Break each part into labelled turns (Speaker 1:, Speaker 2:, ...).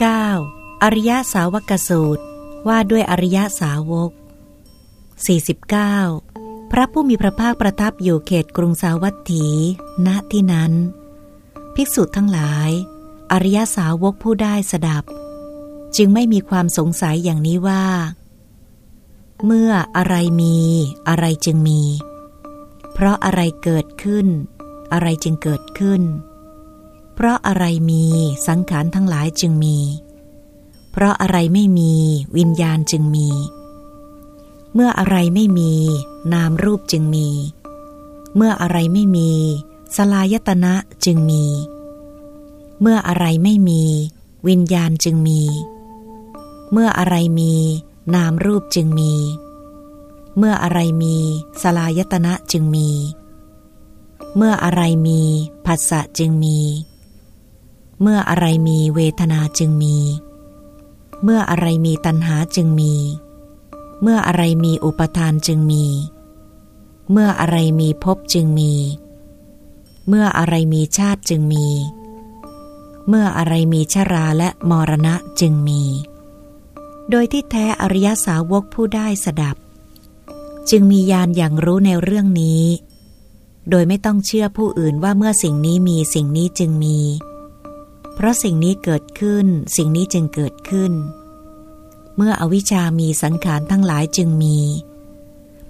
Speaker 1: 39อริยสาวกสูตร ว่าด้วยอริยสาวก 49 พระผู้มีพระภาคประทับอยู่เขตกรุงสาวัตถี ณ ที่นั้น ภิกษุทั้งหลาย อริยสาวกผู้ได้สดับ จึงไม่มีความสงสัยอย่างนี้ว่า เมื่ออะไรมีอะไรจึงมี เพราะอะไรเกิดขึ้น อะไรจึงเกิดขึ้น เพราะอะไรมีสังขารทั้งหลายจึงมี เพราะอะไรไม่มีวิญญาณจึงมี เมื่ออะไรไม่มี นามรูปจึงมี เมื่ออะไรไม่มีสลายตนะจึงมี เมื่ออะไรไม่มี วิญญาณจึงมี เมื่ออะไรมี นามรูปจึงมี เมื่ออะไรมีสลายตนะจึงมี เมื่ออะไรมีผัสสะจึงมี เมื่ออะไรมีเวทนาจึงมี เมื่ออะไรมีตัณหาจึงมี เมื่ออะไรมีอุปทานจึงมี เมื่ออะไรมีภพจึงมี เมื่ออะไรมีชาติจึงมี เมื่ออะไรมีชราและมรณะจึงมี โดยที่แท้อริยสาวกผู้ได้สดับ จึงมีญาณอย่างรู้ในเรื่องนี้ โดยไม่ต้องเชื่อผู้อื่นว่าเมื่อสิ่งนี้มีสิ่งนี้จึงมี เพราะสิ่งนี้เกิดขึ้น สิ่งนี้จึงเกิดขึ้น เมื่ออวิชชามีสังขารทั้งหลายจึงมี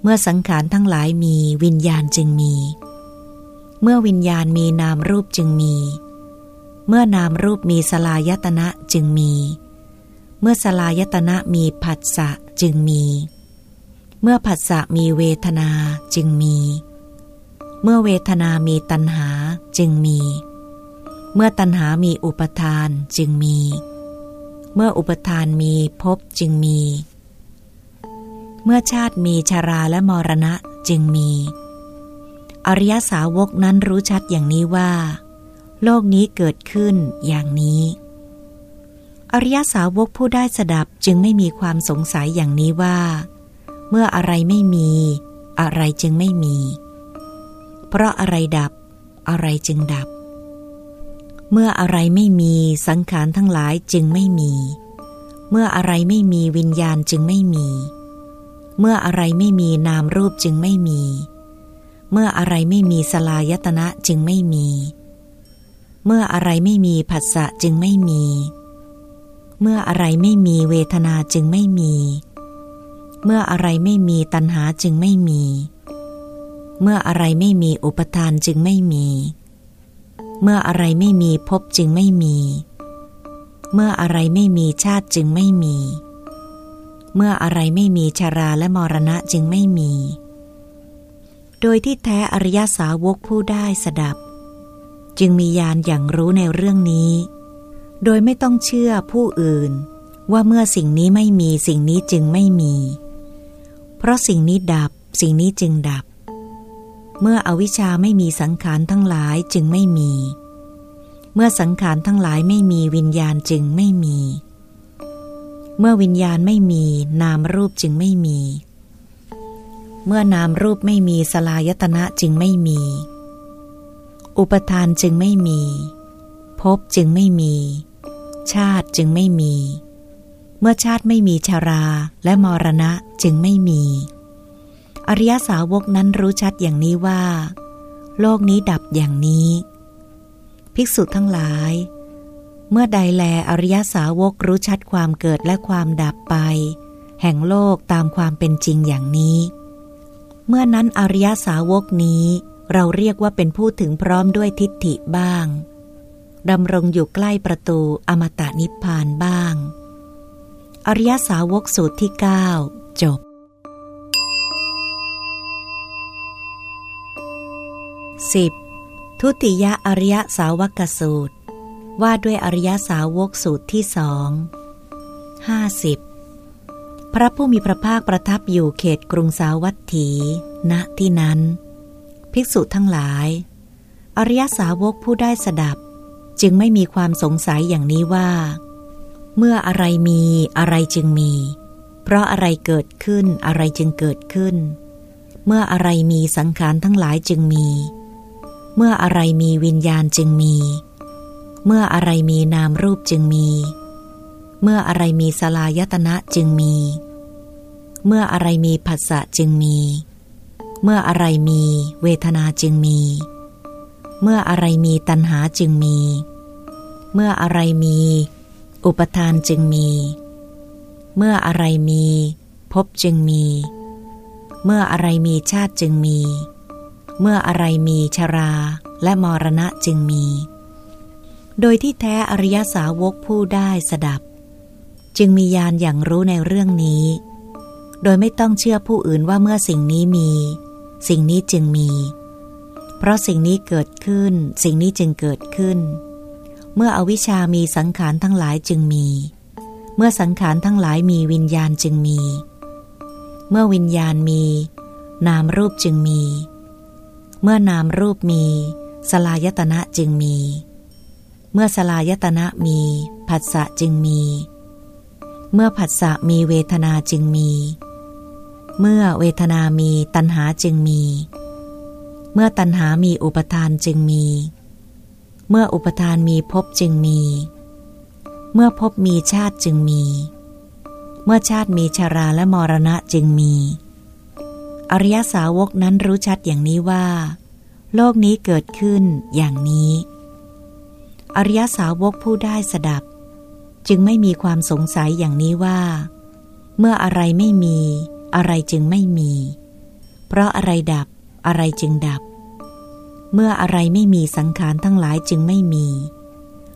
Speaker 1: เมื่อสังขารทั้งหลายมีวิญญาณจึงมี เมื่อวิญญาณมีนามรูปจึงมี เมื่อนามรูปมีสลายตนะจึงมี เมื่อสลายตนะมีผัสสะจึงมี เมื่อผัสสะมีเวทนาจึงมี เมื่อเวทนามีตัณหาจึงมี เมื่อตัณหามีอุปทานจึงมี เมื่ออุปทานมีภพจึงมี เมื่อชาติมีชาราและมรณะจึงมี อริยสาวกนั้นรู้ชัดอย่างนี้ว่า โลกนี้เกิดขึ้นอย่างนี้ อริยสาวกผู้ได้สดับจึงไม่มีความสงสัยอย่างนี้ว่า เมื่ออะไรไม่มี อะไรจึงไม่มี เพราะอะไรดับ อะไรจึงดับ เมื่ออะไรไม่มีสังขารทั้งหลายจึงไม่มี เมื่ออะไรไม่มีวิญญาณจึงไม่มี เมื่ออะไรไม่มีนามรูปจึงไม่มี เมื่ออะไรไม่มีสลายตนะจึงไม่มี เมื่ออะไรไม่มีผัสสะจึงไม่มี เมื่ออะไรไม่มีเวทนาจึงไม่มี เมื่ออะไรไม่มีตัณหาจึงไม่มี เมื่ออะไรไม่มีอุปทานจึงไม่มีเเมื่ออะไรไม่มีภพจึงไม่มี เมื่ออะไรไม่มีชาติจึงไม่มี เมื่ออะไรไม่มีชาราและมรณะจึงไม่มี โดยที่แท้อริยสาวกผู้ได้สดับ จึงมีญาณอย่างรู้ในเรื่องนี้ โดยไม่ต้องเชื่อผู้อื่น ว่าเมื่อสิ่งนี้ไม่มีสิ่งนี้จึงไม่มี เพราะสิ่งนี้ดับสิ่งนี้จึงดับ เมื่ออวิชชาไม่มีสังขารทั้งหลายจึงไม่มี เมื่อสังขารทั้งหลายไม่มีวิญญาณจึงไม่มี เมื่อวิญญาณไม่มีนามรูปจึงไม่มี เมื่อนามรูปไม่มีสลายตนะจึงไม่มี อุปทานจึงไม่มีภพจึงไม่มี ชาติจึงไม่มี เมื่อชาติไม่มีชาราและมรณะจึงไม่มี อริยสาวกนั้นรู้ชัดอย่างนี้ว่า โลกนี้ดับอย่างนี้ ภิกษุทั้งหลาย เมื่อใดแลอริยสาวกรู้ชัดความเกิดและความดับไป แห่งโลกตามความเป็นจริงอย่างนี้ เมื่อนั้นอริยสาวกนี้เราเรียกว่าเป็นผู้ถึงพร้อมด้วยทิฏฐิบ้างดำรงอยู่ใกล้ประตูอมตะนิพพานบ้าง อริยสาวกสูตรที่ 9 จบ 10. ทุติยอริยสาวกสูตร ว่าด้วยอริยสาวกสูตรที่สอง 50. พระผู้มีพระภาคประทับอยู่เขตกรุงสาวัตถี ณที่นั้น ภิกษุทั้งหลาย อริยสาวกผู้ได้สดับ จึงไม่มีความสงสัยอย่างนี้ว่า เมื่ออะไรมีอะไรจึงมี เพราะอะไรเกิดขึ้นอะไรจึงเกิดขึ้น เมื่ออะไรมีสังขารทั้งหลายจึงมี เมื่ออะไรมีวิญญาณจึงมี เมื่ออะไรมีนามรูปจึงมี เมื่ออะไรมีสลายตนะจึงมี เมื่ออะไรมีผัสสะจึงมี เมื่ออะไรมีเวทนาจึงมี เมื่ออะไรมีตัณหาจึงมี เมื่ออะไรมี อุปทานจึงมี เมื่ออะไรมีพบจึงมี เมื่ออะไรมีชาติจึงมี เมื่ออะไรมีชราและมรณะจึงมี โดยที่แท้อริยสาวกผู้ได้สดับ จึงมีญาณอย่างรู้ในเรื่องนี้ โดยไม่ต้องเชื่อผู้อื่นว่าเมื่อสิ่งนี้มี สิ่งนี้จึงมี เพราะสิ่งนี้เกิดขึ้น สิ่งนี้จึงเกิดขึ้น เมื่ออวิชามีสังขารทั้งหลายจึงมี เมื่อสังขารทั้งหลายมีวิญญาณจึงมี เมื่อวิญญาณมี นามรูปจึงมี เมื่อนามรูปมี สลายตนะจึงมี เมื่อสลายตนะมี ผัสสะจึงมี เมื่อผัสสะมีเวทนาจึงมี เมื่อเวทนามีตัณหาจึงมี เมื่อตัณหามีอุปทานจึงมี เมื่ออุปทานมีภพจึงมี เมื่อภพมีชาติจึงมี เมื่อชาติมีชาราและมรณะจึงมี อริยสาวกนั้นรู้ชัดอย่างนี้ว่า โลกนี้เกิดขึ้นอย่างนี้ อริยสาวกผู้ได้สดับ จึงไม่มีความสงสัยอย่างนี้ว่า เมื่ออะไรไม่มี อะไรจึงไม่มี เพราะอะไรดับอะไรจึงดับ เมื่ออะไรไม่มีสังขารทั้งหลายจึงไม่มี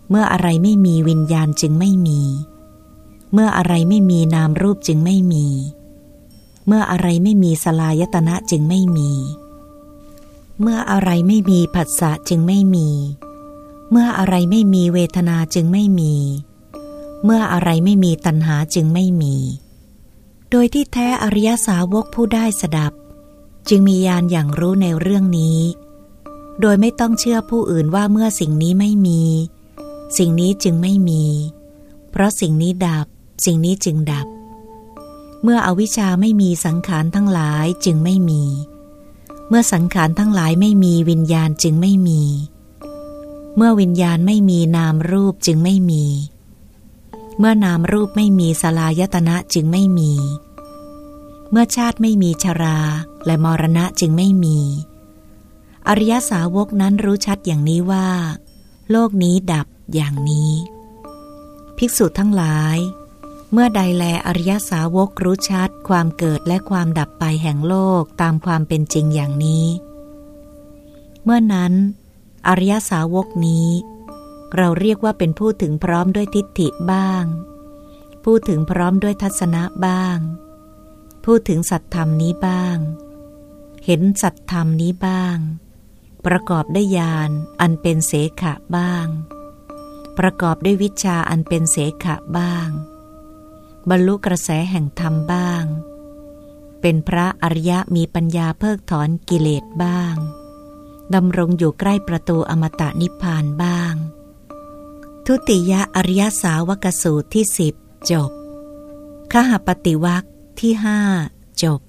Speaker 1: เมื่ออะไรไม่มีวิญญาณจึงไม่มี เมื่ออะไรไม่มีนามรูปจึงไม่มีเเมื่ออะไรไม่มีสลายตนะจึงไม่มี เมื่ออะไรไม่มีผัสสะจึงไม่มี เมื่ออะไรไม่มีเวทนาจึงไม่มี เมื่ออะไรไม่มีตัณหาจึงไม่มี โดยที่แท้อริยสาวกผู้ได้สดับ จึงมีญาณอย่างรู้ในเรื่องนี้ โดยไม่ต้องเชื่อผู้อื่นว่าเมื่อสิ่งนี้ไม่มี สิ่งนี้จึงไม่มี เพราะสิ่งนี้ดับ สิ่งนี้จึงดับ เมื่ออวิชชาไม่มีสังขารทั้งหลายจึงไม่มี เมื่อสังขารทั้งหลายไม่มีวิญญาณจึงไม่มี เมื่อวิญญาณไม่มีนามรูปจึงไม่มี เมื่อนามรูปไม่มีสลายตนะจึงไม่มี เมื่อชาติไม่มีชราและมรณะจึงไม่มี อริยสาวกนั้นรู้ชัดอย่างนี้ว่า โลกนี้ดับอย่างนี้ ภิกษุทั้งหลาย เมื่อใดแลอริยสาวกรู้ชัด ความเกิดและความดับไปแห่งโลกตามความเป็นจริงอย่างนี้ เมื่อนั้น อริยสาวกนี้ เราเรียกว่าเป็นผู้ถึงพร้อมด้วยทิฏฐิบ้าง ผู้ถึงพร้อมด้วยทัศนะบ้าง ผู้ถึงสัตธรรมนี้บ้าง เห็นสัตธรรมนี้บ้าง ประกอบด้วยญาณอันเป็นเสขะบ้าง ประกอบด้วยวิชาอันเป็นเสขะบ้าง บรรลุกระแสแห่งธรรมบ้าง เป็นพระอริยะมีปัญญาเพิกถอนกิเลสบ้างดำรงอยู่ใกล้ประตูอมตะนิพพานบ้าง ทุติยอริยสาวกสูตรที่สิบจบขหปฏิวัคที่ห้าจบ